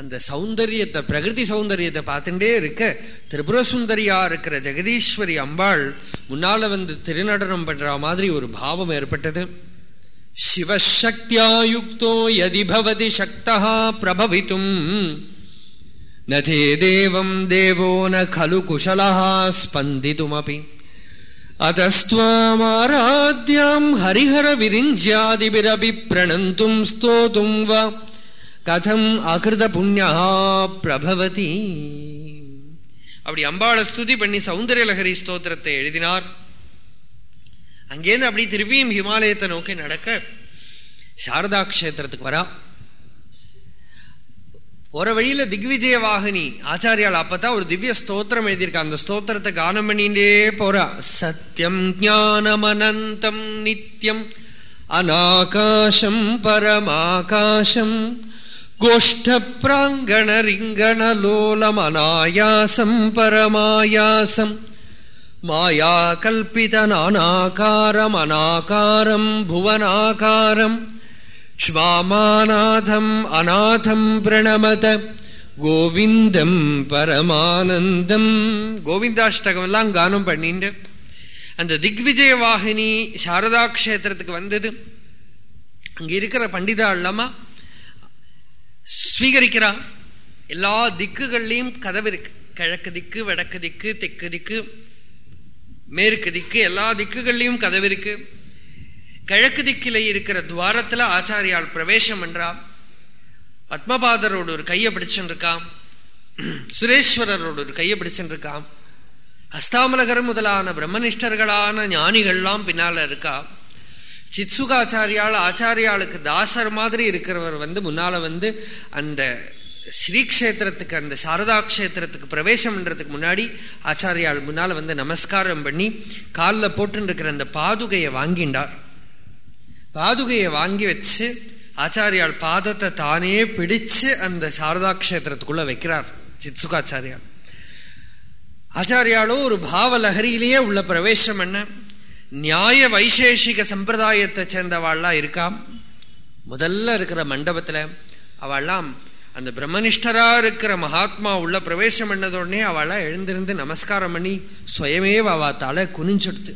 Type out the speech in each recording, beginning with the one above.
அந்த சௌந்தரியத்தை பிரகிருதி சௌந்தரியத்தை பார்த்துட்டே இருக்க திரிபுர சுந்தரியா இருக்கிற ஜெகதீஸ்வரி அம்பாள் முன்னால வந்து திருநடனம் பண்ற மாதிரி ஒரு பாவம் ஏற்பட்டது. சிவசக்தியாயுக்தோ யதி பவதி சக்தா பிரபவித்தும் நே தேவம் தேவோ ந கலு குஷலா ஸ்பந்தித்துமபி அத்தஸ்துவாமாராத்யாம் ஹரிஹர விரிஞ்சாதிபிரபி பிரணந்தும் ஸ்தோதும் வா கதம் அகிருத புண்ணியா பிரபவதி. அப்படி அம்பாளை ஸ்துதி பண்ணி சௌந்தர்யலகரி ஸ்தோத்திரத்தை எழுதினார். அங்கேருந்து அப்படி திருப்பியும் ஹிமாலயத்தை நோக்கி நடக்க சாரதா கஷேத்திரத்துக்கு வரா. போற வழியில திக்விஜய வாகினி ஆச்சாரியால் அப்பதான் ஒரு திவ்ய ஸ்தோத்திரம் எழுதியிருக்கா. அந்த ஸ்தோத்திரத்தை கானம் பண்ணிட்டே போறா. சத்தியம் ஞானமனந்தம் நித்தியம் அநாகாசம் பரமாகாசம் गोष्ठप्राङ्गणरिङ्गणलोलमनायासं परमायासं मायाकल्पितनानाकारमनाकारं भुवनाकारं क्ष्मामानाथम् अनाथं प्रणमत கோவிந்தம் பரமானந்தம் கோவிந்தாஷ்டகம் எல்லாம் கானம் பண்ணிட்டு அந்த திக்விஜய வாகினி சாரதா கஷேத்திரத்துக்கு வந்தது அங்க இருக்கிற பண்டிதா இல்லாமா ஸ்வீகரிக்கிறான். எல்லா திக்குகள்லையும் கதவு இருக்கு. கிழக்கு திக்கு வடக்கு திக்கு தெற்கு திக்கு மேற்கு திக்கு எல்லா திக்குகள்லையும் கதவு இருக்கு. கிழக்கு திக்கில இருக்கிற துவாரத்தில் ஆச்சாரியால் பிரவேசம் பண்றா பத்மபாதரோட ஒரு கையை பிடிச்சுன்னு இருக்கான் ஒரு கையை பிடிச்சுன்னு இருக்கான் ஹஸ்தாமலகர் முதலான பிரம்மனிஷ்டர்களான ஞானிகள்லாம் பின்னால இருக்கா. சித்சுகாச்சாரியால் ஆச்சாரியாளுக்கு தாசர் மாதிரி இருக்கிறவர் வந்து முன்னால் வந்து அந்த ஸ்ரீக்ஷேத்திரத்துக்கு அந்த சாரதா கஷேத்திரத்துக்கு பிரவேசம் பண்ணுறதுக்கு முன்னாடி ஆச்சாரியால் முன்னால் வந்து நமஸ்காரம் பண்ணி காலில் போட்டுருக்கிற அந்த பாதுகையை வாங்கிண்டார். பாதுகையை வாங்கி வச்சு ஆச்சாரியால் பாதத்தை தானே பிடிச்சு அந்த சாரதா கஷேத்திரத்துக்குள்ளே வைக்கிறார் சித்சுகாச்சாரியால் ஆச்சாரியாலோ ஒரு பாவலகரியிலேயே உள்ள பிரவேசம் பண்ண நியாய வைசேஷிக சம்பிரதாயத்தை சேர்ந்தவாள்லாம் இருக்காம். முதல்ல இருக்கிற மண்டபத்தில் அவள்லாம் அந்த பிரம்மனிஷ்டராக இருக்கிற மகாத்மா உள்ள பிரவேசம் பண்ணதோடனே அவளாம் எழுந்திருந்து நமஸ்காரம் பண்ணி சுயமேவ அவாத்தால குனிஞ்செடுத்து.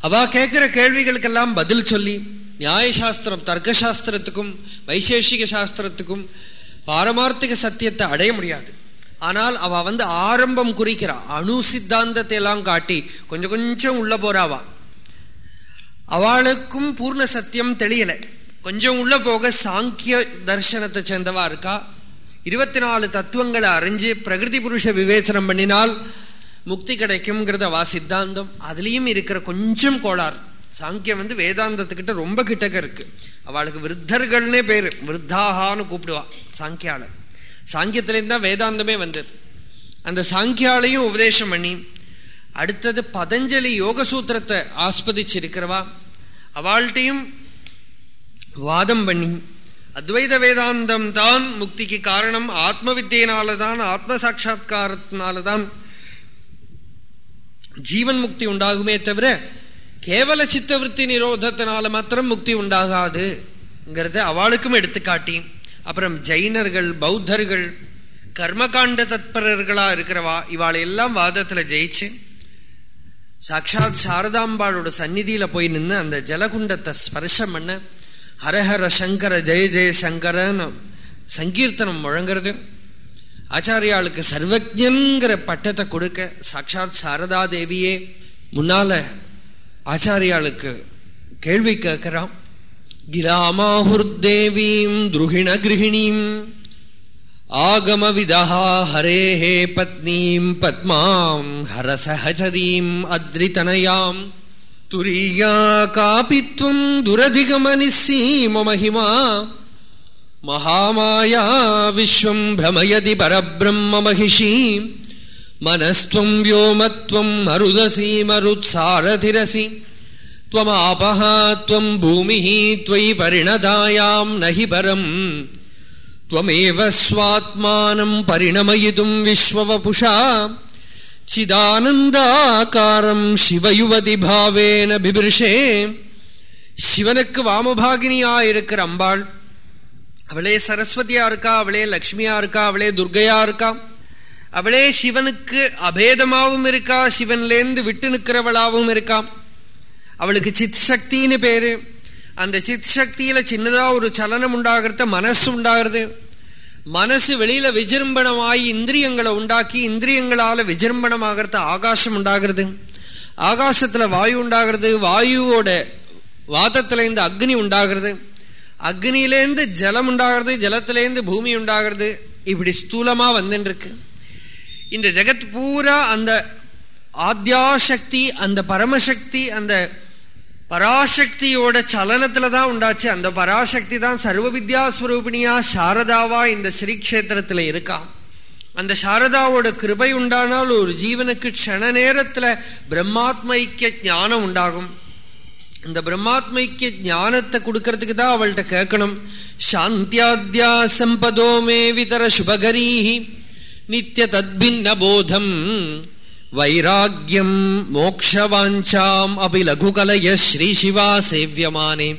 அவா கேட்குற கேள்விகளுக்கெல்லாம் பதில் சொல்லி நியாயசாஸ்திரம் தர்க்கசாஸ்திரத்துக்கும் வைசேஷிக சாஸ்திரத்துக்கும் பாரமார்த்திக சத்தியத்தை அடைய முடியாது. ஆனால் அவ வந்து ஆரம்பம் குறிக்கிறா. அணு சித்தாந்தத்தை எல்லாம் காட்டி கொஞ்சம் கொஞ்சம் உள்ள போறாவா. அவளுக்கும் பூர்ண சத்தியம் தெளியல. கொஞ்சம் உள்ள போக சாங்கிய தர்சனத்தை சேர்ந்தவா இருக்கா. இருபத்தி நாலு தத்துவங்களை அறிஞ்சு பிரகிருதி புருஷ விவேச்சனம் பண்ணினால் முக்தி கிடைக்கும்ங்கிறத வா சித்தாந்தம். அதுலேயும் இருக்கிற கொஞ்சம் கோளாறு. சாங்கியம் வந்து வேதாந்தத்துக்கிட்ட ரொம்ப கிட்டக்க இருக்கு. அவளுக்கு விருத்தர்கள்னே பேர். விருத்தாகான்னு கூப்பிடுவா சாங்கியாளர் சாங்கியத்திலேருந்து தான் வேதாந்தமே வந்தது. அந்த சாங்கியாலையும் உபதேசம் பண்ணி அடுத்தது பதஞ்சலி யோக சூத்திரத்தை ஆஸ்பதிச்சிருக்கிறவா அவள்கிட்டையும் வாதம் பண்ணி அத்வைத வேதாந்தம் தான் முக்திக்கு காரணம் ஆத்ம வித்தியினால தான் ஆத்ம சாட்சா்காரத்தினால தான் ஜீவன் முக்தி உண்டாகுமே தவிர கேவல சித்தவருத்தி நிரோதத்தினால மாத்திரம் முக்தி உண்டாகாதுங்கிறத அவளுக்கும் எடுத்துக்காட்டி. அப்புறம் ஜெயினர்கள் பௌத்தர்கள் கர்மகாண்ட தத்பரர்களாக இருக்கிறவா இவாளை எல்லாம் வாதத்தில் ஜெயிச்சு சாட்சாத் சாரதாம்பாளோட சந்நிதியில் போய் நின்று அந்த ஜலகுண்டத்தை ஸ்பர்ஷம் பண்ண ஹரஹர சங்கர ஜெய ஜெய சங்கரன்னு சங்கீர்த்தனம் முழங்கிறது. ஆச்சாரியாளுக்கு சர்வஜன்கிற பட்டத்தை கொடுக்க சாட்சாத் சாரதா தேவியே முன்னால் ஆச்சாரியாளுக்கு கேள்வி கேட்குறான். गिरामाहुर्देवीम् द्रुहिणगृहिणीम् आगमविदः हरेः पत्नीम् पद्माम् हरसहचरीम् अद्रितनयाम् तुरीया कापि त्वम् दुरधिगमनिःसी महिमा महामाया विश्वम् भ्रमयति परब्रह्म मनस्त्वम् मनस्त्वं व्योमत्वं मरुदसि मरुत्सारथिरसि त्वमापः त्वं भूमिः त्वयि परिणतायां न हि परम् त्वमेव स्वात्मानं परिणमयितुं विश्ववपुषा சிதானந்தாக்காரம் சிவயுவதி பாவேன பிபிருஷே சிவனுக்கு வாமபாகினியா இருக்கிற அம்பாள் அவளே சரஸ்வதியா இருக்கா அவளே லக்ஷ்மியா இருக்கா அவளே துர்கையா இருக்கா அவளே சிவனுக்கு அபேதமாவும் இருக்கா சிவன்லேருந்து விட்டு நிற்கிறவளாவும் இருக்கா அவளுக்கு சித் சக்தின்னு பேரு. அந்த சித் சக்தியில சின்னதா ஒரு சலனம் உண்டாகிறது மனசு உண்டாகிறது. மனசு வெளியில விஜೃಂಭணமாகி இந்திரியங்களை உண்டாக்கி இந்திரியங்களால விஜೃಂಭணமாகிறது ஆகாசம் உண்டாகிறது. ஆகாசத்துல வாயு உண்டாகிறது. வாயுவோட வாதத்துல இருந்து அக்னி உண்டாகிறது. அக்னியிலேருந்து ஜலம் உண்டாகிறது. ஜலத்திலேருந்து பூமி உண்டாகிறது. இப்படி ஸ்தூலமா வந்துட்டுருக்கு இந்த ஜெகத் பூரா அந்த ஆத்யாசக்தி அந்த பரமசக்தி அந்த பராசக்தியோட சலனத்துல தான் உண்டாச்சு. அந்த பராசக்தி தான் சர்வ வித்யாஸ்வரூபிணியா சாரதாவா இந்த ஸ்ரீக்ஷேத்திரத்துல இருக்கா அந்த சாரதாவோட கிருபை உண்டானால் ஒரு ஜீவனுக்கு க்ஷண நேரத்துல பிரம்மாத்மைக்கிய ஞானம் உண்டாகும். இந்த பிரம்மாத்மைக்கிய ஞானத்தை கொடுக்கறதுக்கு தான் அவள்கிட்ட கேட்கணும். சாந்தியாத்யா சம்பதோ மே விதர சுபகரீஹி நித்திய தத்பின்ன போதம் வைராக்கியம் மோக்ஷவாஞ்சாம் அபி லகுகலய ஸ்ரீ சிவா சேவியமானே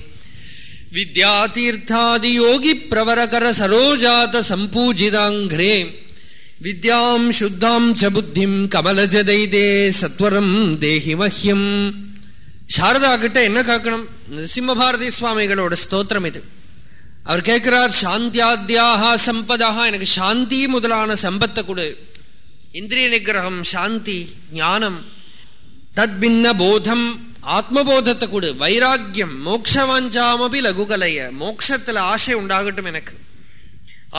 வித்யாதீர்த்தாதி யோகி பிரவரகர சரோஜாத சம்பூஜிதாங்கிரே. வித்யாம் சுத்தாம் ச புத்திம் கமலஜதைதே சத்வரம் தேகி மஹ்யம். சாரதா கிட்ட என்ன கேட்கணும்? நரசிம்மபாரதி சுவாமிகளோட ஸ்தோத்திரம் இது. அவர் கேட்கிறார் சாந்தியாத்தியாக சம்பதாக எனக்கு சாந்தி முதலான சம்பத்தை கொடு. இந்திரிய நிகிரகம் சாந்தி ஞானம் தத்பின்ன போதம் ஆத்மபோதத்தை கொடு வைராக்கியம் மோக்ஷவாஞ்சாமபி லகுகலைய மோக்ஷத்தில் ஆசை உண்டாகட்டும் எனக்கு.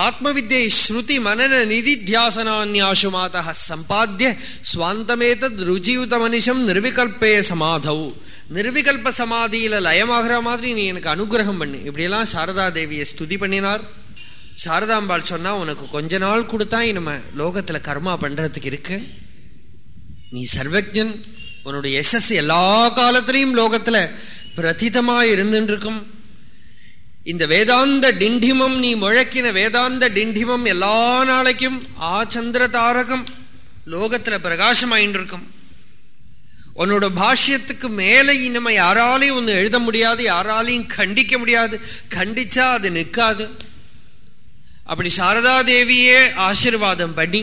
ஆத்மவித்யை ஸ்ருதி மனன நிதித்தியாசனான்யாசு மாதா சம்பாத்திய சுவாந்தமேதத் ருஜியுத மனுஷம் நிர்விகல்பே சமாதவு நிர்விகல்ப சமாதியில் லயமாகிற மாதிரி நீ எனக்கு அனுகிரகம் பண்ணு. இப்படியெல்லாம் சாரதா தேவியை ஸ்துதி பண்ணினார். சாரதாம்பாள் சொன்னா உனக்கு கொஞ்ச நாள் கொடுத்தா நம்ம லோகத்துல கர்மா பண்றதுக்கு இருக்கு. நீ சர்வஜன் உன்னுடைய யசஸ் எல்லா காலத்திலையும் லோகத்துல பிரதிதமாக இருந்துட்டுருக்கும் இந்த வேதாந்த டிண்டிமம் நீ முழக்கின வேதாந்த டிண்டிமம் எல்லா நாளைக்கும் ஆ சந்திர தாரகம் லோகத்தில் பிரகாசமாயின்ருக்கும் உன்னோட பாஷ்யத்துக்கு மேலே இனிமே யாராலையும் ஒன்று எழுத முடியாது யாராலையும் கண்டிக்க முடியாது. கண்டிச்சா அது நிற்காது. அப்படி சாரதா தேவியே ஆசிர்வாதம் பண்ணி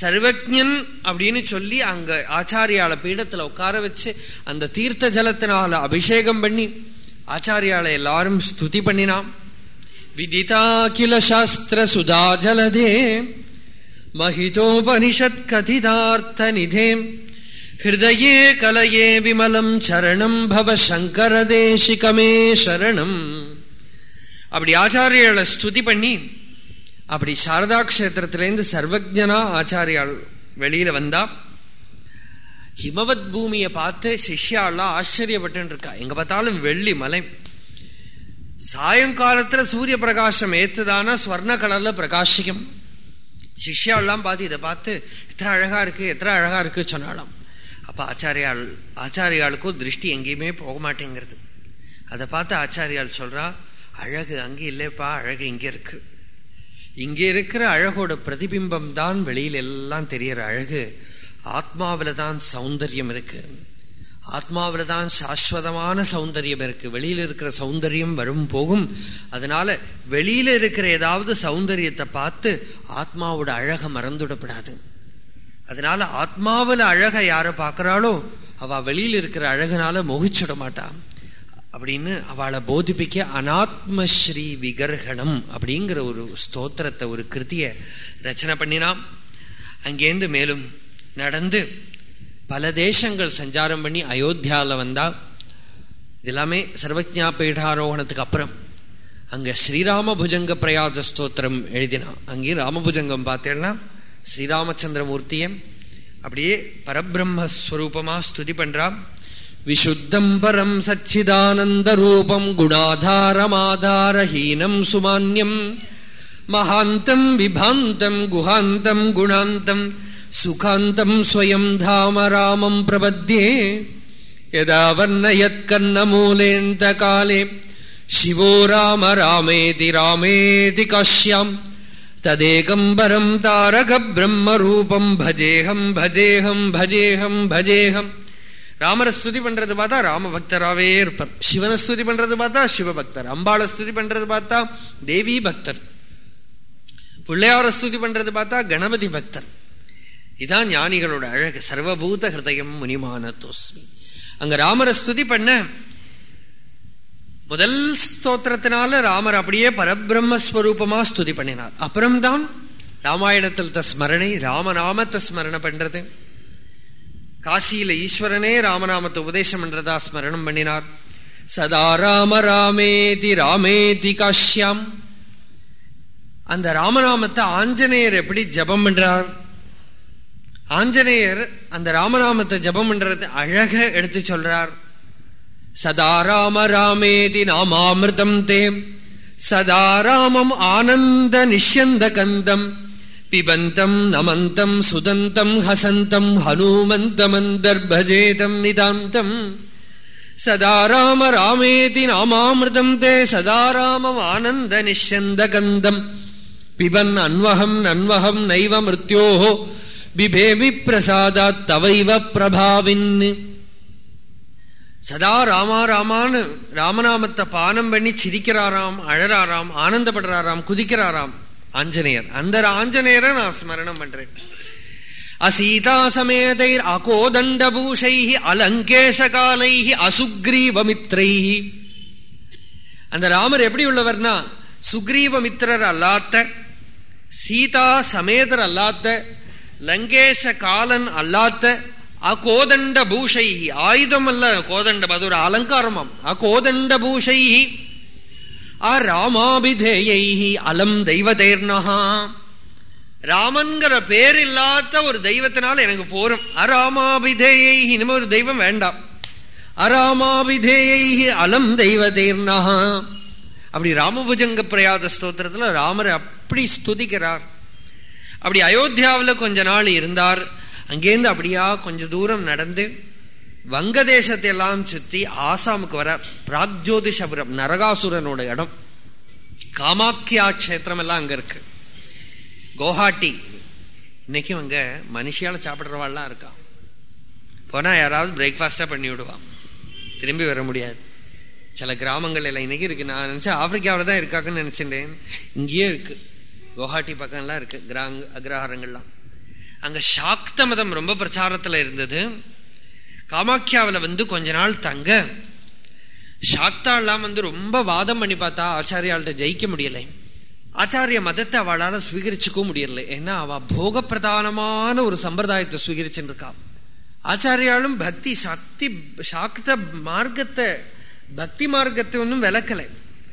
சர்வஜன் அப்படின்னு சொல்லி அங்க ஆச்சாரியால பீடத்துல உட்கார வச்சு அந்த தீர்த்த ஜலத்தினால அபிஷேகம் பண்ணி ஆச்சாரியால எல்லாரும் ஸ்துதி பண்ணினான் விதிதா கில சாஸ்திர சுதா ஜலதே மகிதோபனிஷத் கதிதார்த்த நிதே ஹிருதயே கலையே விமலம் சரணம் பவ சங்கர தேசிகமே சரணம். அப்படி ஆச்சாரியால ஸ்துதி பண்ணி அப்படி சாரதா கஷேத்திரத்திலேருந்து சர்வஜனா ஆச்சாரியால் வெளியில வந்தா ஹிமவத் பூமியை பார்த்து சிஷ்யாலாம் ஆச்சரியப்பட்டு இருக்கா எங்க பார்த்தாலும் வெள்ளி மலை. சாயங்காலத்துல சூரிய பிரகாசம் ஏத்துதானா ஸ்வர்ண கலர்ல பிரகாசிக்கும். சிஷ்யாலாம் பார்த்து இதை பார்த்து எத்தனை அழகா இருக்கு எத்தனை அழகா இருக்கு சொன்னாலாம் அப்ப ஆச்சாரியால் ஆச்சாரியாளுக்கும் திருஷ்டி எங்கேயுமே போக மாட்டேங்கிறது. அதை பார்த்து ஆச்சாரியால் சொல்றா அழகு அங்கே இல்லைப்பா அழகு இங்கே இருக்குது இங்கே இருக்கிற அழகோட பிரதிபிம்பம் தான் வெளியில் எல்லாம் தெரியற அழகு. ஆத்மாவில் தான் சௌந்தரியம் இருக்கு. ஆத்மாவில் தான் சாஸ்வதமான சௌந்தரியம் இருக்கு. வெளியில் இருக்கிற சௌந்தரியம் வரும் போகும். அதனால வெளியில் இருக்கிற ஏதாவது சௌந்தரியத்தை பார்த்து ஆத்மாவோட அழகை மறந்துவிடப்படாது. அதனால ஆத்மாவில் அழகை யாரை பார்க்குறாளோ அவள் வெளியில் இருக்கிற அழகுனால மொகிச்சுட மாட்டான் அப்படின்னு அவளை போதிப்பிக்க அனாத்மஸ்ரீ விகர்கணம் அப்படிங்கிற ஒரு ஸ்தோத்திரத்தை ஒரு கிருத்தியை ரச்சனை பண்ணினான். அங்கேருந்து மேலும் நடந்து பல தேசங்கள் சஞ்சாரம் பண்ணி அயோத்தியாவில் வந்தால் இதெல்லாமே சர்வஜா பீடாரோகணத்துக்கு அப்புறம். அங்கே ஸ்ரீராம புஜங்க பிரயாத ஸ்தோத்திரம் எழுதினான் அங்கேயும் ராமபுஜங்கம் பார்த்தேன்னா ஸ்ரீராமச்சந்திரமூர்த்தியம் அப்படியே பரபிரம்மஸ்வரூபமாக ஸ்துதி பண்ணுறான் विशुद्धम् परम् सच्चिदानन्दरूपम् गुणाधारमाधारहीनम् सुमान्यम् महान्तम् विभान्तम् गुहान्तम् गुणान्तम् सुखान्तम् स्वयम् धाम रामम् प्रपद्ये यदा वर्णयत्कन्नमूलेऽन्तकाले शिवो राम रामेति रामेति काश्याम् तदेकम्बरम् तारकब्रह्मरूपम् भजेऽहम् भजेऽहम् भजेऽहम् भजेऽहम् ராமரை ஸ்துதி பண்றது பார்த்தா ராம பக்தராகவே இருப்பார். சிவனை ஸ்துதி பண்றது பார்த்தா சிவபக்தர். அம்பாளை ஸ்துதி பண்றது பார்த்தா தேவி பக்தர் பிள்ளையாரை ஸ்துதி பண்றது பார்த்தா கணபதி பக்தர் இதான் ஞானிகளோட அழகு. சர்வபூத ஹிருதயம் முனிமான தோஸ்மி அங்க ராமரை ஸ்துதி பண்ண முதல் ஸ்தோத்திரத்தினால ராமர் அப்படியே பரபிரம்மஸ்வரூபமா ஸ்துதி பண்ணினார். அப்புறம்தான் ராமாயணத்தில் ஸ்மரணை ராமநாமத்தை ஸ்மரண பண்றது. காசியில ஈஸ்வரனே ராமநாமத்தை உபதேசம் என்றதா ஸ்மரணம் பண்ணினார். சதா ராம ராமேதி ராமேதி காஷ்யாம். அந்த ராமநாமத்தை ஆஞ்சநேயர் எப்படி ஜபம் பண்றார்? ஆஞ்சநேயர் அந்த ராமநாமத்தை ஜபம் பண்றது அழக எடுத்து சொல்றார். சதா ராம ராமேதி நாமாமிருதம் தேம். சதா ராமம் ஆனந்த நிஷ்யந்த கந்தம். பிபந்தம் நமந்தம் சுதந்தம் ஹசந்தம் ஹனுமந்தமந்தர்பஜேதம் நிதாந்தம். சதா ராம ராமேதி நாமாமிருதம் தே சதா ராமம் ஆனந்த நிஷ்யந்த கந்தம். பிபன் அன்வகம் நன்வகம் நைவ மிருத்யோஹோ பிபேமி பிரசாதா தவைவ பிரபாவின். சதா ராமா ராமான்னு ராமநாமத்தை பானம் பண்ணி சிரிக்கிறாராம் அழறாராம் ஆனந்தப்படுறாராம் குதிக்கிறாராம். ஆஞ்சநேயர். அந்த ஆஞ்சநேயரை நான் ஸ்மரணம் பண்றேன். அசீதா சமேதைர் அகோதண்டபூஷை அலங்கேஷகாலை அசுக்ரீவமித்ரை அந்த ராமர் எப்படி உள்ளவர்னா சுக்ரீவமித்ரர் அல்லாத்த சீதா சமேதர் அல்லாத்த லங்கேஷ காலன் அல்லாத்த அகோதண்ட பூஷை ஆயுதம் அல்ல கோதண்டம் அது ஒரு அலங்காரமாம். அகோதண்ட பூஷை ஆ ராமாபிதேயை அலம் தெய்வதேர்னஹா. ராமன்கிற பேர் இல்லாத ஒரு தெய்வத்தினால எனக்கு போரும். அராமாபிதேயை இனிமே ஒரு தெய்வம் வேண்டாம். அராமாபிதேயை அலம் தெய்வதேர்னஹா. அப்படி ராமபுஜங்க பிரயாத ஸ்தோத்திரத்துல ராமரை அப்படி ஸ்துதிக்கிறார். அப்படி அயோத்தியாவில் கொஞ்ச நாள் இருந்தார். அங்கேருந்து அப்படியா கொஞ்ச தூரம் நடந்து வங்கதேசத்தை எல்லாம் சுற்றி ஆசாமுக்கு வர பிராக்ஜோதிஷபுரம் நரகாசுரனோட இடம். காமாக்கியா கஷேத்திரம் எல்லாம் அங்கே இருக்கு. குவஹாட்டி. இன்னைக்கும் அங்கே மனுஷியால் சாப்பிட்றவாள்லாம் இருக்கா. போனால் யாராவது பிரேக்ஃபாஸ்ட்டாக பண்ணி விடுவான் திரும்பி வர முடியாது. சில கிராமங்கள் எல்லாம் இன்னைக்கு இருக்குது நான் நினச்சேன் ஆப்பிரிக்காவில் தான் இருக்காக்குன்னு நினச்சிட்டேன் இங்கேயே இருக்குது குவஹாட்டி பக்கம்லாம் இருக்குது கிராங் அக்ரஹாரங்கள்லாம். அங்கே சாக்த மதம் ரொம்ப பிரச்சாரத்தில் இருந்தது. காமாக்கியாவில் வந்து கொஞ்ச நாள் தங்க. சாக்தாலாம் வந்து ரொம்ப வாதம் பண்ணி பார்த்தா ஆச்சாரியாள்கிட்ட ஜெயிக்க முடியலை. ஆச்சாரிய மதத்தை அவளால் சுவீகரிச்சுக்கவும் முடியல. ஏன்னா அவள் போக பிரதானமான ஒரு சம்பிரதாயத்தை சுவீகரிச்சுன்னு இருக்கா ஆச்சாரியாலும் பக்தி சக்தி சாக்த மார்க்கத்தை பக்தி மார்க்கத்தை ஒன்றும் விளக்கலை.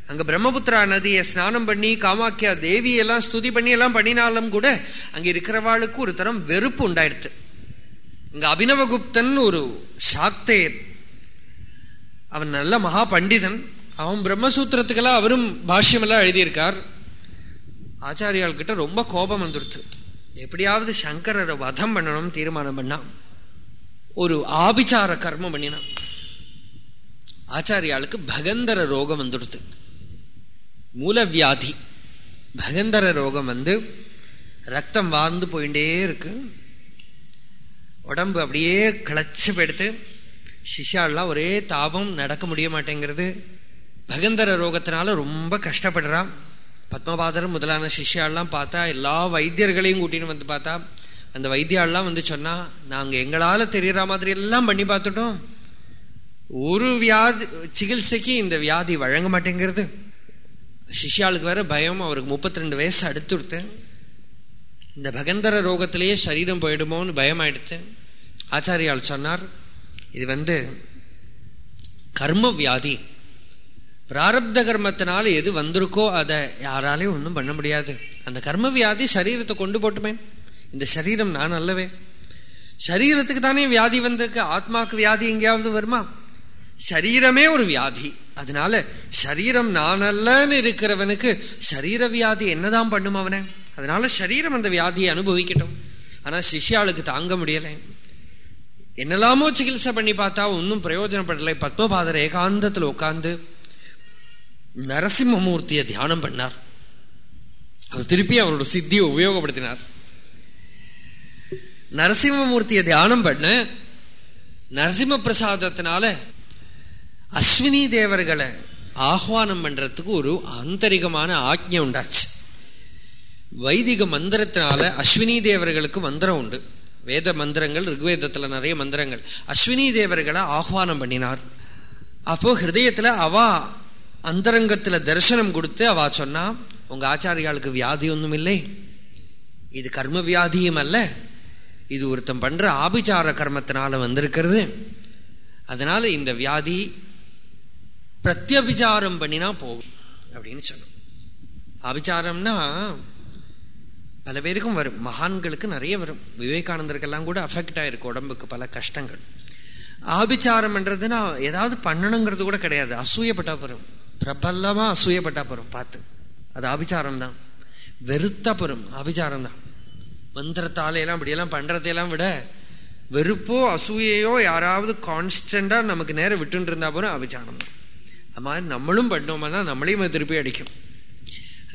அங்கே பிரம்மபுத்திரா நதியை ஸ்நானம் பண்ணி காமாக்கியா தேவியெல்லாம் ஸ்துதி பண்ணி எல்லாம் பண்ணினாலும் கூட அங்கே இருக்கிறவாளுக்கு ஒரு தரம் வெறுப்பு உண்டாயிடுது இங்க அபினவகுப்தன் ஒரு சாக்தேர் அவன் நல்ல மகா பண்டிதன். அவன் பிரம்மசூத்திரத்துக்கெல்லாம் அவரும் பாஷ்யமெல்லாம் எழுதியிருக்கார். ஆச்சாரியால் கிட்ட ரொம்ப கோபம் வந்துடுச்சு எப்படியாவது சங்கரரை வதம் பண்ணணும்னு தீர்மானம் பண்ணான். ஒரு ஆபிச்சார கர்மம் பண்ணினான். ஆச்சாரியாளுக்கு பகந்தர ரோகம் வந்துடுது. மூலவியாதி. பகந்தர ரோகம் வந்து ரத்தம் வாழ்ந்து போயிட்டே இருக்கு. உடம்பு அப்படியே கிளச்சி போயிடுத்து சிஷாலாம் ஒரே தாபம் நடக்க முடிய மாட்டேங்கிறது. பகந்தர ரோகத்தினால ரொம்ப கஷ்டப்படுறான். பத்மபாதர் முதலான சிஷ்யாலாம் பார்த்தா எல்லா வைத்தியர்களையும் கூட்டின்னு வந்து பார்த்தா அந்த வைத்தியாலாம் வந்து சொன்னால் நாங்கள் எங்களால் தெரிகிற மாதிரி எல்லாம் பண்ணி பார்த்துட்டோம். ஒரு வியாதி சிகிச்சைக்கு இந்த வியாதி வழங்க மாட்டேங்கிறது. சிஷ்யாளுக்கு வேற பயம் அவருக்கு முப்பத்தி ரெண்டு வயசு அடுத்துடுத்து இந்த பகந்தர ரோகத்திலேயே சரீரம் போயிடுமோன்னு பயம் ஆயிடுத்து ஆச்சாரியால் சொன்னார் இது வந்து கர்ம வியாதி பிராரப்த கர்மத்தினால எது வந்திருக்கோ அதை யாராலையும் ஒன்றும் பண்ண முடியாது. அந்த கர்ம வியாதி சரீரத்தை கொண்டு போட்டுமேன். இந்த சரீரம் நான் அல்லவே. சரீரத்துக்கு தானே வியாதி வந்திருக்கு. ஆத்மாக்கு வியாதி எங்கேயாவது வருமா? சரீரமே ஒரு வியாதி. அதனால சரீரம் நான் அல்லன்னு இருக்கிறவனுக்கு சரீர வியாதி என்னதான் பண்ணும் அவனை? அதனால சரீரம் அந்த வியாதியை அனுபவிக்கட்டும். ஆனால் சிஷ்யாளுக்கு தாங்க முடியலை. என்னெல்லாமோ சிகிச்சை பண்ணி பார்த்தா ஒன்றும் பிரயோஜனப்படலை. பத்மபாதர் ஏகாந்தத்தில் உட்காந்து நரசிம்மமூர்த்தியை தியானம் பண்ணார். அவர் திருப்பி அவரோட சித்தியை உபயோகப்படுத்தினார். நரசிம்மமூர்த்தியை தியானம் பண்ண நரசிம்ம பிரசாதத்தினால அஸ்வினி தேவர்களை ஆஹ்வானம் பண்றதுக்கு ஒரு ஆந்தரிகமான ஆக்ஞை உண்டாச்சு. வைதிக மந்திரத்தினால அஸ்வினி தேவர்களுக்கு மந்திரம் உண்டு. வேத மந்திரங்கள் ரிக்வேதத்துல நிறைய மந்திரங்கள். அஸ்வினி தேவர்களை ஆஹ்வானம் பண்ணினார். அப்போ ஹிருதயத்தில் அவா அந்தரங்கத்தில் தரிசனம் கொடுத்து அவா சொன்னா உங்கள் ஆச்சாரியாளுக்கு வியாதி ஒன்றும் இல்லை. இது கர்ம வியாதியும் அல்ல. இது ஒருத்தன் பண்ணுற ஆபிச்சார கர்மத்தினால வந்திருக்கிறது. அதனால இந்த வியாதி பிரத்யபிச்சாரம் பண்ணினா போகும். அப்படின்னு சொன்னோம் அபிச்சாரம்னா பல பேருக்கும் வரும். மகான்களுக்கு நிறைய வரும். விவேகானந்தருக்கெல்லாம் கூட அஃபெக்ட் ஆயிருக்கு உடம்புக்கு பல கஷ்டங்கள். ஆபிச்சாரம்ன்றதுன்னா ஏதாவது பண்ணணுங்கிறது கூட கிடையாது. அசூயப்பட்டா போகிறோம் பிரபலமாக அசூயப்பட்டா போகிறோம் பார்த்து. அது ஆபிச்சாரம் தான். வெறுத்தா போகிறோம் ஆபிச்சாரம் தான். மந்திரத்தாலையெல்லாம் இப்படியெல்லாம் பண்ணுறதையெல்லாம் விட வெறுப்போ அசூயையோ யாராவது கான்ஸ்டண்ட்டாக நமக்கு நேரம் விட்டுன்னு இருந்தால் போகிறோம் ஆபிச்சாரம் தான். அது மாதிரி நம்மளும் பண்ணோமா தான் நம்மளையும் திருப்பி அடிக்கும்.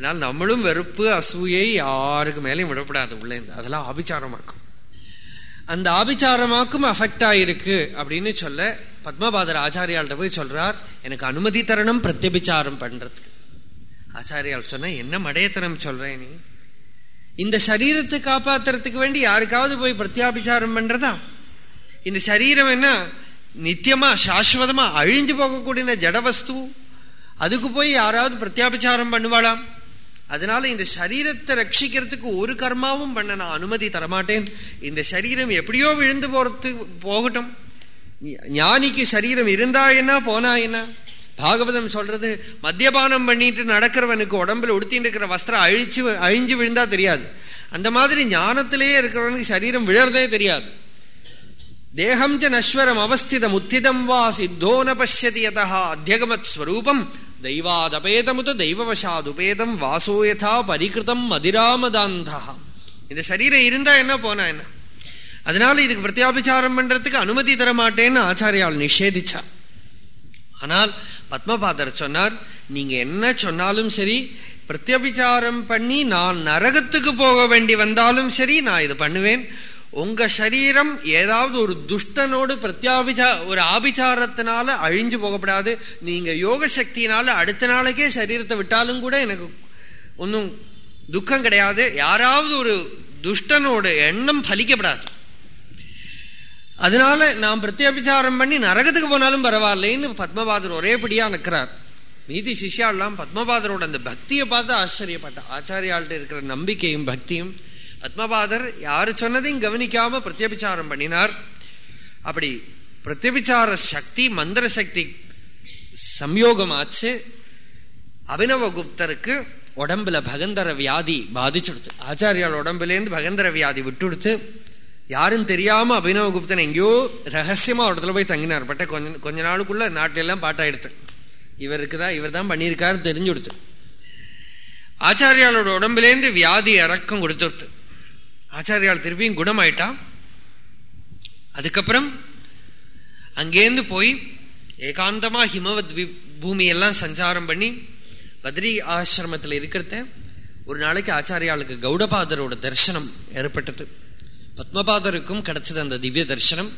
அதனால் நம்மளும் வெறுப்பு அசூயை யாருக்கு மேலேயும் விடப்படாது உள்ளே அதெல்லாம் ஆபிச்சாரமாக்கும். அந்த ஆபிச்சாரமாக்கும் அஃபெக்ட் ஆயிருக்கு அப்படின்னு சொல்ல பத்மபாதர் ஆச்சாரியால்கிட்ட போய் சொல்றார் எனக்கு அனுமதி தரணும் பிரத்யபிச்சாரம் பண்றதுக்கு. ஆச்சாரியால் சொன்ன என்ன மடையத்தனம் சொல்றேன் நீ? இந்த சரீரத்தை காப்பாத்துறதுக்கு வேண்டி யாருக்காவது போய் பிரத்யாபிச்சாரம் பண்றதா? இந்த சரீரம் என்ன? நித்தியமா சாஸ்வதமா அழிஞ்சு போகக்கூடிய ஜடவஸ்து. அதுக்கு போய் யாராவது பிரத்யாபிச்சாரம் பண்ணுவாளாம்? அதனால இந்த சரீரத்தை ரட்சிக்கிறதுக்கு ஒரு கர்மாவும் பண்ண நான் அனுமதி தரமாட்டேன். இந்த சரீரம் எப்படியோ விழுந்து போறது போகட்டும். ஞானிக்கு சரீரம் இருந்தா என்ன போனா என்ன? பாகவதம் சொல்றது மத்தியபானம் பண்ணிட்டு நடக்கிறவனுக்கு உடம்புல உடுத்திட்டு இருக்கிற வஸ்திரம் அழிச்சு அழிஞ்சு விழுந்தா தெரியாது. அந்த மாதிரி ஞானத்திலேயே இருக்கிறவனுக்கு சரீரம் விழறதே தெரியாது. தேகம் ச நஸ்வரம் அவஸ்திதம் உத்திதம் வா சித்தோ ந அத்தியகமத் ஸ்வரூபம் தெய்வாதபேதமுத தெய்வவசாதுபேதம் வாசோ யதா பரிகிருதம் மதிராமதாந்தா இந்த சரீரம் இருந்தா என்ன போனா என்ன அதனால இதுக்கு பிரத்யாபிச்சாரம் பண்றதுக்கு அனுமதி தர மாட்டேன்னு ஆச்சாரியால் நிஷேதிச்சா ஆனால் பத்மபாதர் சொன்னார் நீங்க என்ன சொன்னாலும் சரி பிரத்யபிச்சாரம் பண்ணி நான் நரகத்துக்கு போக வேண்டி வந்தாலும் சரி நான் இது பண்ணுவேன் உங்க சரீரம் ஏதாவது ஒரு துஷ்டனோடு பிரத்யாபிச்சா ஒரு ஆபிச்சாரத்தினால அழிஞ்சு போகப்படாது. நீங்க யோக சக்தினால அடுத்த நாளைக்கே சரீரத்தை விட்டாலும் கூட எனக்கு ஒன்றும் துக்கம் கிடையாது. யாராவது ஒரு துஷ்டனோட எண்ணம் பலிக்கப்படாது. அதனால நான் பிரத்யாபிச்சாரம் பண்ணி நரகத்துக்கு போனாலும் பரவாயில்லைன்னு பத்மபாதர் ஒரேபடியாக நிற்கிறார். மீதி சிஷ்யாலாம் பத்மபாதரோட அந்த பக்தியை பார்த்து ஆச்சரியப்பட்ட ஆச்சாரியாள்கிட்ட இருக்கிற நம்பிக்கையும் பக்தியும் பத்மபாதர் யாரு சொன்னதையும் கவனிக்காம பிரத்யபிச்சாரம் பண்ணினார். அப்படி பிரத்யபிச்சார சக்தி மந்திர சக்தி சம்யோகமாச்சு. அபினவகுப்தருக்கு உடம்புல பகந்தர வியாதி பாதிச்சுடுத்து. ஆச்சாரியால் உடம்புலேருந்து பகந்தர வியாதி விட்டுடுத்து யாரும் தெரியாம அபினவகுப்தன் எங்கேயோ ரகசியமா இடத்துல போய் தங்கினார். பட்ட கொஞ்ச கொஞ்ச நாளுக்குள்ள நாட்டிலெல்லாம் பாட்டாயிடுத்து. இவருக்கு தான் இவர் தான் பண்ணியிருக்காரு தெரிஞ்சு கொடுத்து ஆச்சாரியாலோட உடம்புலேருந்து வியாதி இறக்கம் கொடுத்துடுத்து. ஆச்சாரியால் திருப்பியும் குணமாயிட்டா அதுக்கப்புறம் அங்கேருந்து போய் ஏகாந்தமாக ஹிமவத் பூமியெல்லாம் சஞ்சாரம் பண்ணி பத்ரி ஆசிரமத்தில் இருக்கிறத ஒரு நாளைக்கு ஆச்சாரியாளுக்கு கௌடபாதரோட தரிசனம் ஏற்பட்டது. பத்மபாதருக்கும் கிடைச்சது அந்த திவ்ய தரிசனம்.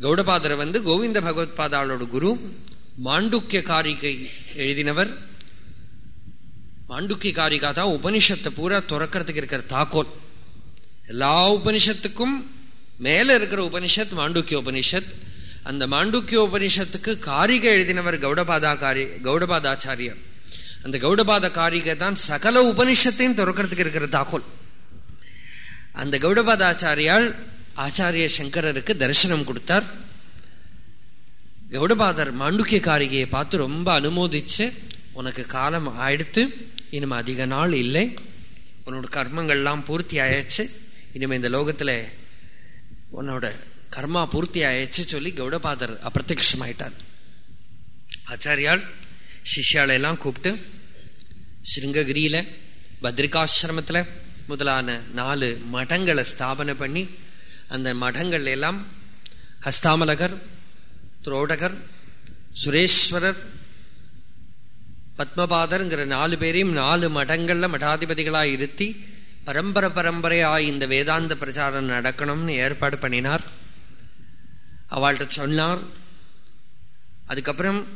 கௌடபாதரை வந்து கோவிந்த பகவத் பாதாளோட குரு மாண்டுக்கிய காரிகை எழுதினவர். மாண்டுக்கிய காரிகா தான் உபனிஷத்தை பூரா துறக்கிறதுக்கு இருக்கிற தாக்கோல் எல்லா உபனிஷத்துக்கும் மேலே இருக்கிற உபனிஷத் மாண்டுக்கிய உபனிஷத் அந்த மாண்டுக்கிய உபனிஷத்துக்கு காரிகை எழுதினவர் கௌடபாதா காரி கௌடபாதாச்சாரியர். அந்த கௌடபாத காரிகை தான் சகல உபனிஷத்தையும் துறக்கிறதுக்கு இருக்கிற தாக்கோல். அந்த கௌடபாதாச்சாரியால் ஆச்சாரிய சங்கரருக்கு தரிசனம் கொடுத்தார். கௌடபாதர் மாண்டுக்கிய காரிகையை பார்த்து ரொம்ப அனுமோதிச்சு உனக்கு காலம் ஆயிடுத்து இனிமே அதிக நாள் இல்லை. உன்னோட கர்மங்கள்லாம் பூர்த்தி ஆயாச்சு. இனிமேல் இந்த லோகத்தில் உன்னோட கர்மா பூர்த்தி ஆயிடுச்சு சொல்லி கௌடபாதர் அப்பிரத்யமாயிட்டார் ஆச்சாரியால் சிஷ்யால எல்லாம் கூப்பிட்டு ஸ்ருங்ககிரியில பத்ரிகாசிரமத்தில் முதலான நாலு மடங்களை ஸ்தாபனை பண்ணி அந்த மடங்கள் எல்லாம் ஹஸ்தாமலகர் துரோடகர் சுரேஸ்வரர் பத்மபாதர்ங்கிற நாலு பேரையும் நாலு மடங்களில் மடாதிபதிகளாக இருத்தி பரம்பரை பரம்பரையாக இந்த வேதாந்த பிரச்சாரம் நடக்கணும்னு ஏற்பாடு பண்ணினார். அவள்கிட்ட சொன்னார். அதுக்கப்புறம்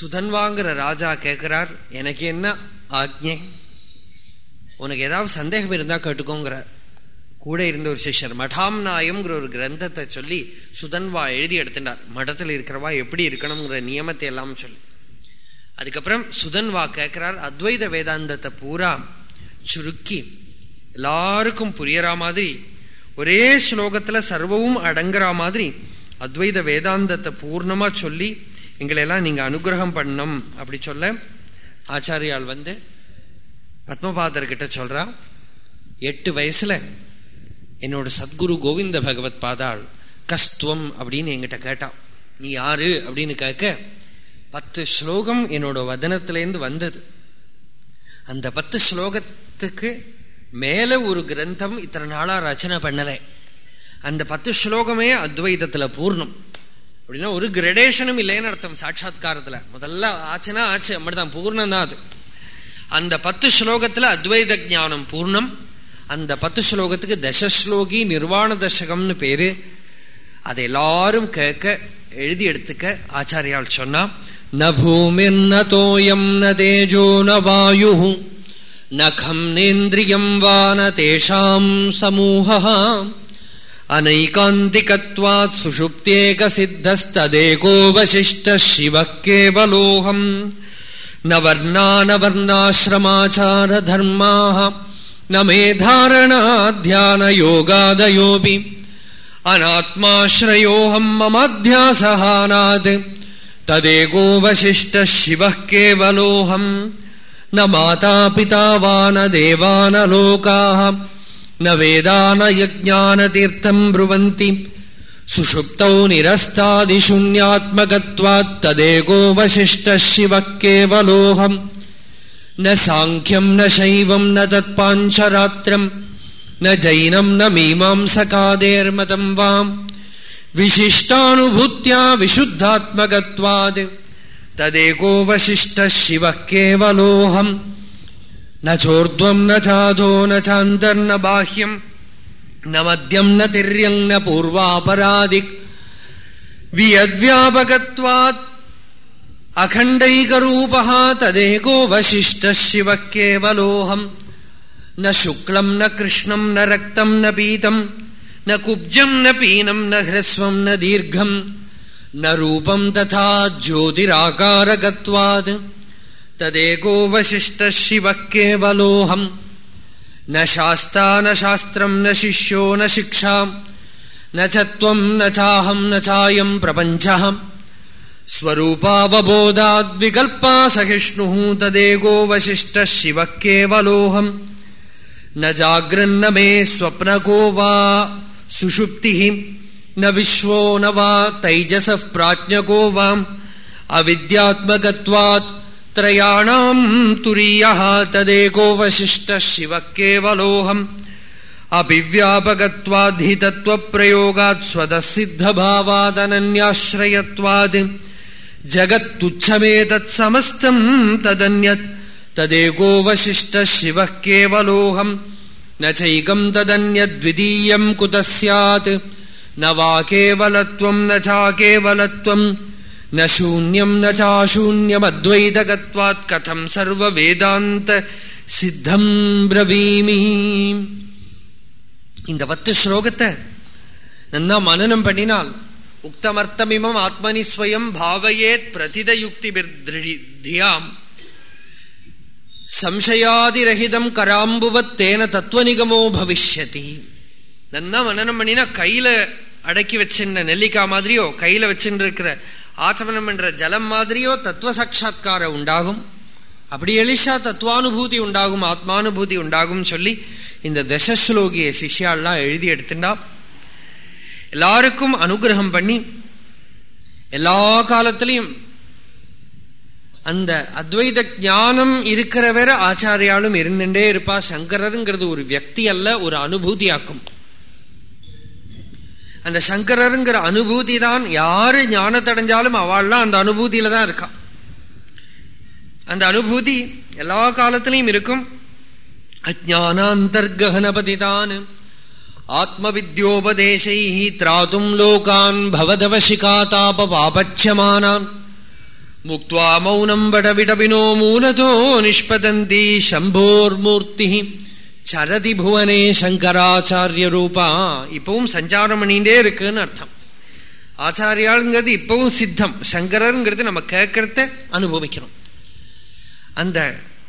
சுதன்வாங்கிற ராஜா கேட்குறார் எனக்கு என்ன ஆக்ஞை? உனக்கு ஏதாவது சந்தேகம் இருந்தால் கேட்டுக்கோங்கிறார். கூட இருந்த ஒரு சிஷ்யர் மடாம் நாயம்ங்கிற ஒரு கிரந்தத்தை சொல்லி சுதன்வா எழுதி எடுத்துட்டார். மடத்தில் இருக்கிறவா எப்படி இருக்கணுங்கிற நியமத்தை எல்லாம் சொல்லி. அதுக்கப்புறம் சுதன்வா கேட்குறார் அத்வைத வேதாந்தத்தை பூரா சுருக்கி எல்லாருக்கும் புரியற மாதிரி ஒரே ஸ்லோகத்துல சர்வமும் அடங்குற மாதிரி அத்வைத வேதாந்தத்தை பூர்ணமா சொல்லி எங்களையெல்லாம் நீங்க அனுகிரகம் பண்ணணும் அப்படி சொல்ல ஆச்சாரியால் வந்து பத்மபாதர்கிட்ட சொல்றா எட்டு வயசுல என்னோட சத்குரு கோவிந்த பகவத் பாதாள் கஸ்துவம் அப்படின்னு என்கிட்ட கேட்டான் நீ யாரு? அப்படின்னு கேட்க பத்து ஸ்லோகம் என்னோட வதனத்திலேருந்து வந்தது. அந்த பத்து பத்துக்கு மேலே ஒரு கிரந்தம் இத்தனை நாளாக ரச்சனை பண்ணலை. அந்த பத்து ஸ்லோகமே அத்வைதத்தில் பூர்ணம். அப்படின்னா ஒரு கிரடேஷனும் இல்லைன்னு அர்த்தம் சாட்சாத்காரத்தில். முதல்ல ஆச்சுன்னா ஆச்சு அப்படிதான் பூர்ணம் தான் அது. அந்த பத்து ஸ்லோகத்தில் அத்வைத ஜானம் பூர்ணம். அந்த பத்து ஸ்லோகத்துக்கு தசஸ்லோகி நிர்வாண தசகம்னு பேர். அதை எல்லாரும் கேட்க எழுதி எடுத்துக்க ஆச்சாரியால் சொன்னா ந பூமிர் ந தோயம் ந தேஜோ ந வாயு न नेन्द्रियम् वा न तेषाम् समूहः। अनैकान्तिकत्वात् सुषुप्त्येकसिद्धस्तदेकोऽवशिष्टः शिवः केवलोऽहम्। न वर्णा न वर्णाश्रमाचारधर्माः न मे धारणाध्यानयोगादयोऽपि अनात्माश्रयोऽहम् ममाध्यासहानाद् तदेकोऽवशिष्टः शिवः केवलोऽहम्। न माता पिता वा न देवा न लोकाः न वेदान यज्ञानतीर्थम् ब्रुवन्ति। सुषुप्तौ निरस्तादिशून्यात्मकत्वात् तदेको वशिष्ठः शिवः केवलोऽहम् न साङ्ख्यम् न शैवम् न तत्पाञ्चरात्रम्। न जैनम् न मीमांसकादेर्मतम् वाम्। विशिष्टानुभूत्या विशुद्धात्मकत्वात् तदेको वशिष्ठः शिवः केवलोऽहम् न चोर्ध्वम् न चाधो न चान्तर्न बाह्यम्। न मध्यम् न तिर्यम् न पूर्वापरादिक् वियद्व्यापकत्वात् अखण्डैकरूपः तदेको वशिष्ठः शिवः केवलोऽहम् न शुक्लम् न कृष्णम् न रक्तम् न पीतम्। न कुब्जम् न पीनम् न ह्रस्वम् न दीर्घम् न रूपम् तथा ज्योतिराकारकत्वात् तदेको वशिष्ठः शिवः केवलोऽहम्। न शास्ता न शास्त्रम् न शिष्यो न शिक्षा न च त्वम् न चाहम् न चायम् प्रपञ्चः। स्वरूपावबोधाद्विकल्पा सहिष्णुः। तदेको वशिष्ठः शिवः केवलोऽहम्। न जाग्रन्न मे स्वप्नको वा सुषुप्तिः न विश्वो न वा तैजसः प्राज्ञको वाम् अविद्यात्मकत्वात् त्रयाणाम् तुरीयः तदेको वशिष्ठः शिवः केवलोऽहम् अभिव्यापकत्वाद्धितत्वप्रयोगात् स्वतः सिद्धभावादनन्याश्रयत्वात् जगत्तुच्छमेतत्समस्तम् तदन्यत् तदेको वशिष्ठः शिवः केवलोऽहम् न चैकम् तदन्यद्वितीयम् कुतः स्यात् न वा केवलत्वम् न चाकेवलत्वम् न शून्यम् न चाशून्यमद्वैतकत्वात् कथम् सर्ववेदान्त சித்தம் பிரவீமி இந்த பத்து ஸ்லோகத்தை நன்னா மனனம் பண்ணினால் உக்தமர்த்தமிமம் ஆத்மனி ஸ்வயம் பாவையேத் பிரதித யுக்தி தியாம் சம்சயாதிரகிதம் கராம்புவத் தேன தத்துவநிகமோ பவிஷ்யதி நன்னா மனனம் பண்ணினா கையில அடக்கி வச்சிருந்த நெல்லிக்காய் மாதிரியோ கையில வச்சுருக்கிற ஆச்சமனம் என்ற ஜலம் மாதிரியோ தத்துவ சாட்சா்காரம் உண்டாகும். அப்படி எளிஷா தத்துவானுபூதி உண்டாகும் ஆத்மானுபூதி உண்டாகும் சொல்லி இந்த தசஸ்லோகிய சிஷ்யாலாம் எழுதி எடுத்துட்டா. எல்லாருக்கும் அனுகிரகம் பண்ணி எல்லா காலத்திலையும் அந்த அத்வைத ஞானம் இருக்கிறவரை ஆச்சாரியாலும் இருந்துட்டே இருப்பா. சங்கரருங்கிறது ஒரு வியக்தி அல்ல ஒரு அனுபூதியாக்கும். அந்த சங்கரருங்கிற அனுபூதி தான் யாரு ஞானத்தடைஞ்சாலும் அவள்லாம் அந்த அனுபூதியில தான் இருக்கா. அந்த அனுபூதி எல்லா காலத்திலையும் இருக்கும். அஜானாந்தர்ககனபதிதான் ஆத்மவித்யோபதேசை திராதும் லோகான் பவதவசிகாதாபபாபட்சமானான் முக்வா மௌனம் வடவிடவினோ மூலதோ நிஷ்பதந்தி சம்போர்மூர்த்தி சரதி புவனே சங்கராச்சாரிய ரூபா. இப்பவும் சஞ்சாரம் பண்ணிகிட்டே இருக்குன்னு அர்த்தம். ஆச்சாரியாளுங்கிறது இப்பவும் சித்தம். சங்கரருங்கிறது நம்ம கேட்கறத அனுபவிக்கணும் அந்த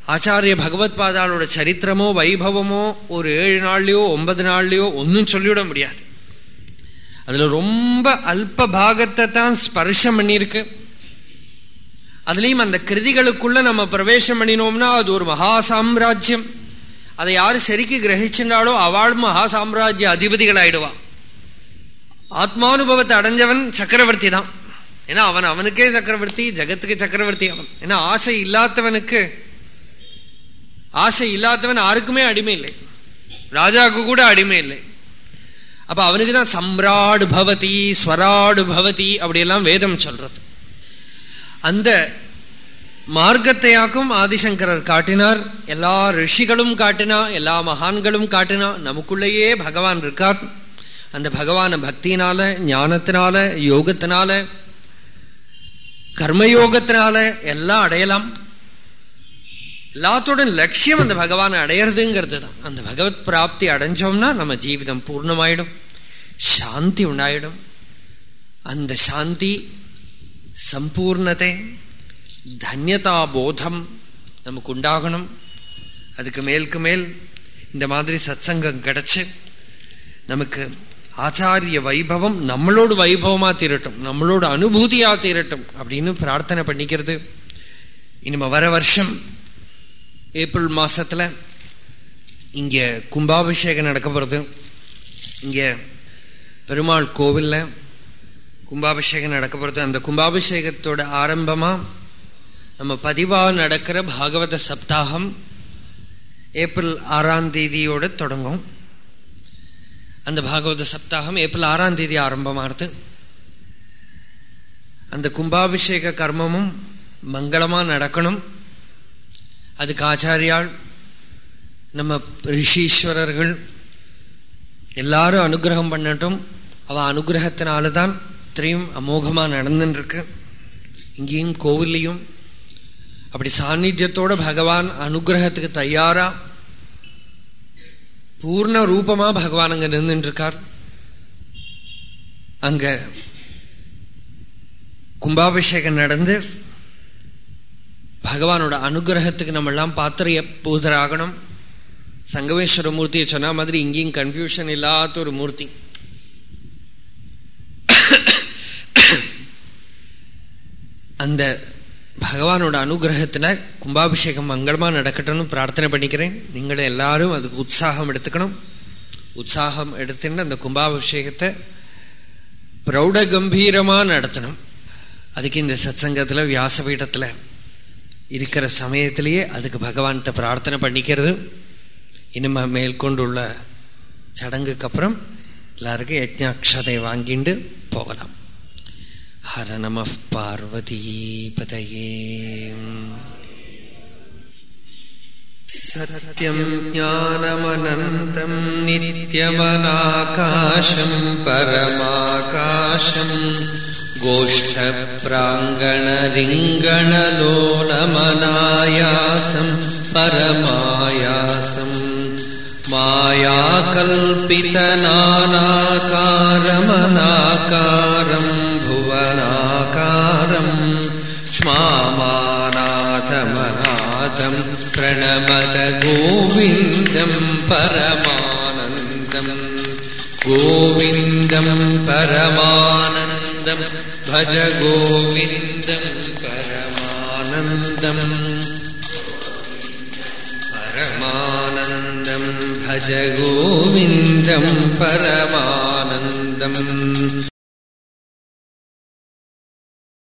ஆச்சாரிய பகவத் பாதாளோட சரித்திரமோ வைபவமோ ஒரு ஏழு நாள்லையோ ஒன்பது நாள்லையோ ஒன்றும் சொல்லிவிட முடியாது. அதில் ரொம்ப அல்ப பாகத்தை தான் ஸ்பர்ஷம் பண்ணியிருக்கு. அதுலேயும் அந்த கிருதிகளுக்குள்ளே நம்ம பிரவேசம் பண்ணினோம்னா அது ஒரு மகா சாம்ராஜ்யம். அதை யார் சரிக்கு கிரகிச்சுட்டாலோ அவள் மகா சாம்ராஜ்ய அதிபதிகள் ஆயிடுவா ஆத்மானுபவத்தை அடைஞ்சவன் சக்கரவர்த்தி தான் ஏன்னா அவன் அவனுக்கே சக்கரவர்த்தி ஜகத்துக்கு சக்கரவர்த்தி அவன் ஏன்னா ஆசை இல்லாதவனுக்கு ஆசை இல்லாதவன் யாருக்குமே அடிமை இல்லை ராஜாவுக்கு கூட அடிமை இல்லை அப்போ அவனுக்கு தான் சம்ராடு பவதி ஸ்வராடு பவதி அப்படியெல்லாம் வேதம் சொல்றது அந்த மார்க்கத்தையாக்கும் ஆதிசங்கரர் காட்டினார். எல்லா ரிஷிகளும் காட்டினா எல்லா மகான்களும் காட்டினா நமக்குள்ளேயே பகவான் இருக்கார். அந்த பகவான பக்தினால ஞானத்தினால யோகத்தினால கர்மயோகத்தினால எல்லாம் அடையலாம். எல்லாத்தோட லட்சியம் அந்த பகவானை அடையிறதுங்கிறது தான். அந்த பகவத் பிராப்தி அடைஞ்சோம்னா நம்ம ஜீவிதம் பூர்ணமாயிடும். சாந்தி உண்டாயிடும். அந்த சாந்தி சம்பூர்ணத்தை தன்யதா போதம் நமக்கு உண்டாகணும் அதுக்கு மேலுக்கு மேல் இந்த மாதிரி சத்சங்கம் கிடச்சி நமக்கு ஆச்சாரிய வைபவம் நம்மளோட வைபவமாக தீரட்டும் நம்மளோட அனுபூதியாக தீரட்டும் அப்படின்னு பிரார்த்தனை பண்ணிக்கிறது இனிமே வர வருஷம் ஏப்ரல் மாதத்தில் இங்கே கும்பாபிஷேகம் நடக்க போகிறது இங்கே பெருமாள் கோவிலில் கும்பாபிஷேகம் நடக்க போகிறது அந்த கும்பாபிஷேகத்தோட ஆரம்பமாக நம்ம பதிவாக நடக்கிற பாகவத சப்தாகம் ஏப்ரல் ஆறாம் தேதியோடு தொடங்கும். அந்த பாகவத சப்தாகம் ஏப்ரல் ஆறாம் தேதி ஆரம்பமாகிறது அந்த கும்பாபிஷேக கர்மமும் மங்களமாக நடக்கணும். அதுக்கு ஆச்சாரியால் நம்ம ரிஷீஸ்வரர்கள் எல்லாரும் அனுகிரகம் பண்ணட்டும். அவள் அனுகிரகத்தினால தான் இத்திரையும் அமோகமாக நடந்துட்டுருக்கு இங்கேயும் கோவில்லையும் அப்படி சாநித்தியத்தோட பகவான் அனுகிரகத்துக்கு தயாரா? பூர்ண ரூபமா பகவான் அங்க நின்றுருக்கார் அங்க கும்பாபிஷேகம் நடந்து பகவானோட அனுகிரகத்துக்கு நம்ம எல்லாம் பாத்திரைய பூதராகணும். சங்கமேஸ்வர மூர்த்தியை சொன்ன மாதிரி இங்கேயும் கன்ஃபியூஷன் இல்லாத ஒரு மூர்த்தி. அந்த பகவானோட அனுகிரகத்தில் கும்பாபிஷேகம் மங்களமாக நடக்கட்டும்னு பிரார்த்தனை பண்ணிக்கிறேன். நீங்களும் எல்லாரும் அதுக்கு உற்சாகம் எடுத்துக்கணும். உற்சாகம் எடுத்துட்டு அந்த கும்பாபிஷேகத்தை பிரௌட கம்பீரமாக நடத்தணும். அதுக்கு இந்த சத்சங்கத்தில் வியாசபீடத்தில் இருக்கிற சமயத்திலேயே அதுக்கு பகவான்கிட்ட பிரார்த்தனை பண்ணிக்கிறது. இனிமே மேற்கொண்டுள்ள சடங்குக்கு அப்புறம் எல்லாருக்கும் யஜ்ஞாட்சதை வாங்கிட்டு போகலாம். हर नमः पार्वतीपतये। सत्यं ज्ञानमनन्तं नित्यमनाकाशं परमाकाशं गोष्ठप्राङ्गणरिङ्गणलोलमनायासं परमायासम् मायाकल्पितनानाकारमनाकारं प्रणमत गोविन्दं परमानन्दम् गोविन्दं परमानन्दं भज गोविन्दं